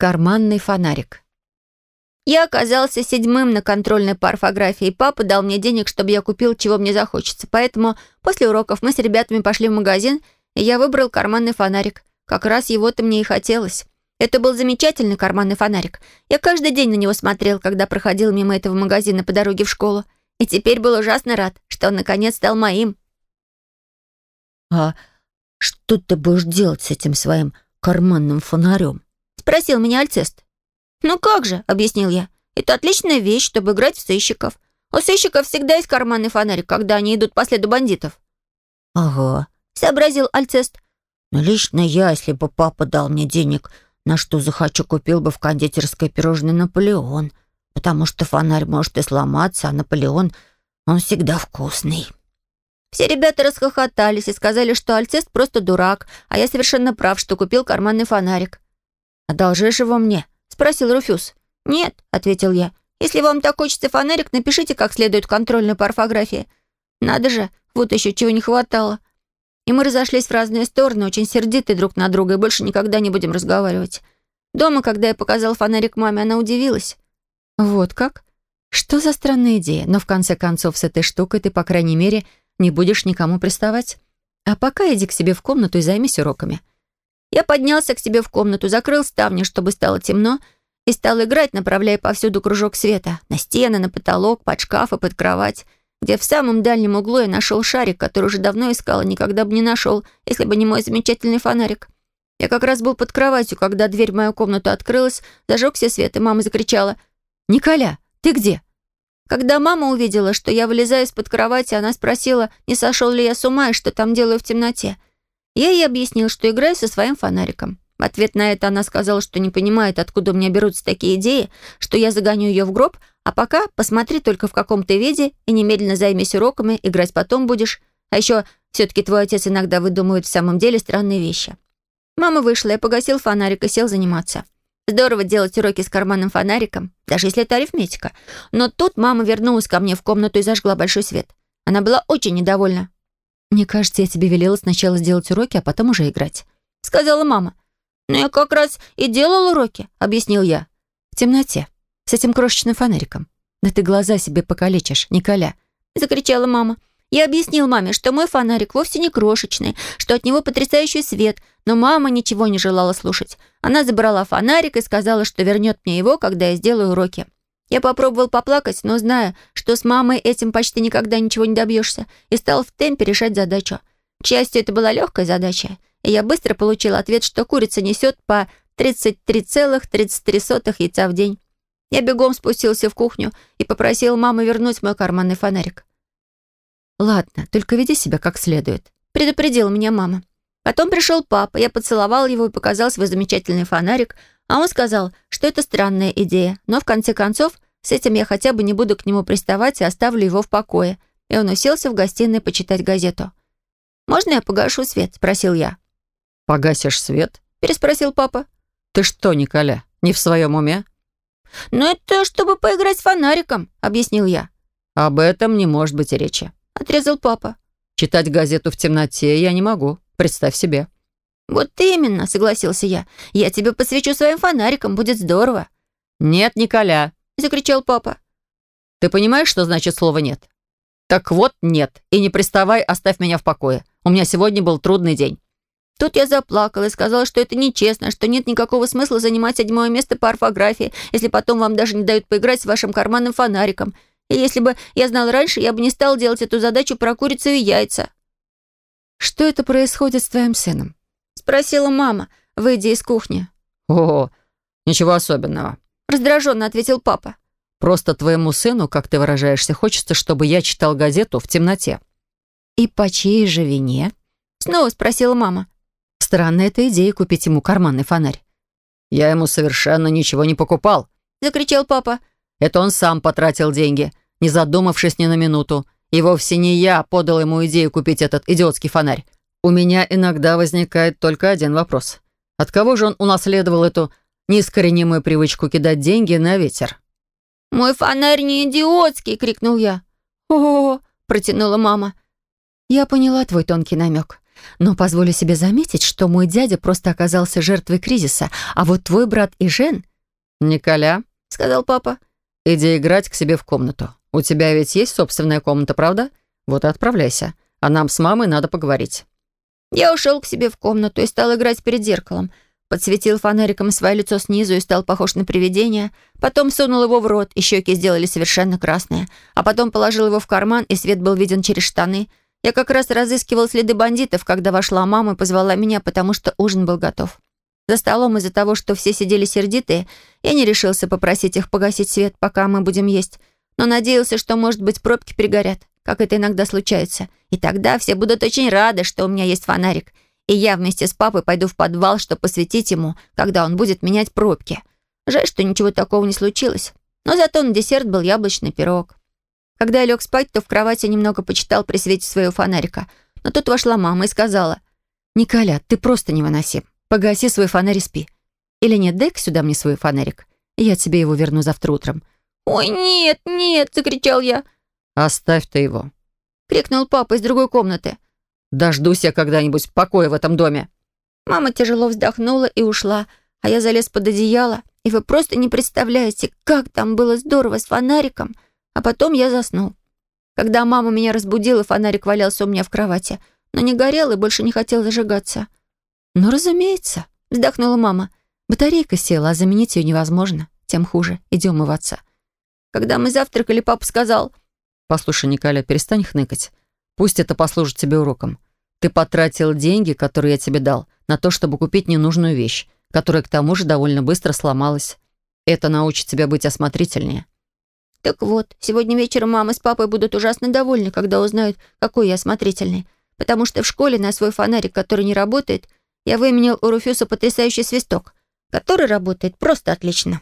Карманный фонарик. Я оказался седьмым на контрольной по орфографии, и папа дал мне денег, чтобы я купил, чего мне захочется. Поэтому после уроков мы с ребятами пошли в магазин, и я выбрал карманный фонарик. Как раз его-то мне и хотелось. Это был замечательный карманный фонарик. Я каждый день на него смотрел, когда проходил мимо этого магазина по дороге в школу. И теперь был ужасно рад, что он наконец стал моим. «А что ты будешь делать с этим своим карманным фонарем?» — спросил меня Альцест. «Ну как же», — объяснил я. «Это отличная вещь, чтобы играть в сыщиков. У сыщиков всегда есть карманный фонарик, когда они идут по следу бандитов». «Ага», — сообразил Альцест. «Но лично я, если бы папа дал мне денег на что захочу, купил бы в кондитерской пирожный Наполеон, потому что фонарь может и сломаться, а Наполеон, он всегда вкусный». Все ребята расхохотались и сказали, что Альцест просто дурак, а я совершенно прав, что купил карманный фонарик. «Одолжишь его мне?» — спросил Руфюз. «Нет», — ответил я. «Если вам так хочется фонарик, напишите как следует контрольную по орфографии. Надо же, вот еще чего не хватало». И мы разошлись в разные стороны, очень сердитые друг на друга, и больше никогда не будем разговаривать. Дома, когда я показал фонарик маме, она удивилась. «Вот как? Что за странная идея? Но в конце концов с этой штукой ты, по крайней мере, не будешь никому приставать. А пока иди к себе в комнату и займись уроками». Я поднялся к себе в комнату, закрыл ставни, чтобы стало темно, и стал играть, направляя повсюду кружок света. На стены, на потолок, под шкаф и под кровать — где в самом дальнем углу я нашел шарик, который уже давно искал и никогда бы не нашел, если бы не мой замечательный фонарик. Я как раз был под кроватью, когда дверь в мою комнату открылась, зажегся свет, и мама закричала «Николя, ты где?» Когда мама увидела, что я вылезаю из-под кровати, она спросила, не сошел ли я с ума и что там делаю в темноте. Я ей объяснил, что играю со своим фонариком. В ответ на это она сказала, что не понимает, откуда у меня берутся такие идеи, что я загоню ее в гроб, а пока посмотри только в каком то виде и немедленно займись уроками, играть потом будешь. А еще все-таки твой отец иногда выдумывает в самом деле странные вещи. Мама вышла, я погасил фонарик и сел заниматься. Здорово делать уроки с карманным фонариком, даже если это арифметика. Но тут мама вернулась ко мне в комнату и зажгла большой свет. Она была очень недовольна. «Мне кажется, я тебе велела сначала сделать уроки, а потом уже играть», — сказала мама. «Ну, я как раз и делал уроки», — объяснил я. «В темноте, с этим крошечным фонариком. Да ты глаза себе покалечишь, Николя», — закричала мама. Я объяснил маме, что мой фонарик вовсе не крошечный, что от него потрясающий свет, но мама ничего не желала слушать. Она забрала фонарик и сказала, что вернет мне его, когда я сделаю уроки. Я попробовал поплакать, но зная, что с мамой этим почти никогда ничего не добьешься, и стал в темпе решать задачу. К счастью, это была легкая задача и я быстро получил ответ, что курица несет по 33,33 яйца в день. Я бегом спустился в кухню и попросил мамы вернуть мой карманный фонарик. «Ладно, только веди себя как следует», — предупредила меня мама. Потом пришел папа, я поцеловал его и показал свой замечательный фонарик, а он сказал, что это странная идея, но в конце концов с этим я хотя бы не буду к нему приставать и оставлю его в покое. И он уселся в гостиной почитать газету. «Можно я погашу свет?» — спросил я. «Погасишь свет?» — переспросил папа. «Ты что, Николя, не в своем уме?» «Ну это чтобы поиграть с фонариком», — объяснил я. «Об этом не может быть и речи», — отрезал папа. «Читать газету в темноте я не могу, представь себе». «Вот именно», — согласился я. «Я тебе посвечу своим фонариком, будет здорово». «Нет, Николя», — закричал папа. «Ты понимаешь, что значит слово «нет»?» «Так вот, нет. И не приставай, оставь меня в покое. У меня сегодня был трудный день. Тут я заплакала и сказала, что это нечестно, что нет никакого смысла занимать седьмое место по орфографии, если потом вам даже не дают поиграть с вашим карманным фонариком. И если бы я знал раньше, я бы не стал делать эту задачу про курицу и яйца». «Что это происходит с твоим сыном?» — спросила мама, выйдя из кухни. «О, ничего особенного», — раздраженно ответил папа. «Просто твоему сыну, как ты выражаешься, хочется, чтобы я читал газету в темноте». «И по чьей же вине?» — снова спросила мама. Странная эта идея купить ему карманный фонарь. «Я ему совершенно ничего не покупал», — закричал папа. «Это он сам потратил деньги, не задумавшись ни на минуту. И вовсе не я подал ему идею купить этот идиотский фонарь. У меня иногда возникает только один вопрос. От кого же он унаследовал эту неискоренимую привычку кидать деньги на ветер?» «Мой фонарь не идиотский!» — крикнул я. «О-о-о!» — протянула мама. «Я поняла твой тонкий намек. Но позволю себе заметить, что мой дядя просто оказался жертвой кризиса, а вот твой брат и Жен...» «Николя», — сказал папа, — «иди играть к себе в комнату. У тебя ведь есть собственная комната, правда? Вот и отправляйся. А нам с мамой надо поговорить». Я ушел к себе в комнату и стал играть перед зеркалом. Подсветил фонариком свое лицо снизу и стал похож на привидение. Потом сунул его в рот, и щеки сделали совершенно красные. А потом положил его в карман, и свет был виден через штаны. Я как раз разыскивал следы бандитов, когда вошла мама и позвала меня, потому что ужин был готов. За столом из-за того, что все сидели сердитые, я не решился попросить их погасить свет, пока мы будем есть, но надеялся, что, может быть, пробки перегорят, как это иногда случается. И тогда все будут очень рады, что у меня есть фонарик, и я вместе с папой пойду в подвал, чтобы посветить ему, когда он будет менять пробки. Жаль, что ничего такого не случилось. Но зато на десерт был яблочный пирог. Когда я лег спать, то в кровати немного почитал при свете своего фонарика. Но тут вошла мама и сказала, «Николя, ты просто невыносим. Погаси свой фонарь и спи. Или нет, дай сюда мне свой фонарик. Я тебе его верну завтра утром». «Ой, нет, нет!» — закричал я. «Оставь ты его!» — крикнул папа из другой комнаты. Дождусь я когда-нибудь покоя в этом доме». Мама тяжело вздохнула и ушла, а я залез под одеяло, и вы просто не представляете, как там было здорово с фонариком. А потом я заснул. Когда мама меня разбудила, фонарик валялся у меня в кровати, но не горел и больше не хотел зажигаться. «Ну, разумеется», — вздохнула мама. «Батарейка села, а заменить ее невозможно. Тем хуже. Идем мываться». Когда мы завтракали, папа сказал... «Послушай, Николя, перестань хныкать. Пусть это послужит тебе уроком. Ты потратил деньги, которые я тебе дал, на то, чтобы купить ненужную вещь, которая к тому же довольно быстро сломалась. Это научит тебя быть осмотрительнее. Так вот, сегодня вечером мама с папой будут ужасно довольны, когда узнают, какой я осмотрительный. Потому что в школе на свой фонарик, который не работает, я выменял у Руфюса потрясающий свисток, который работает просто отлично.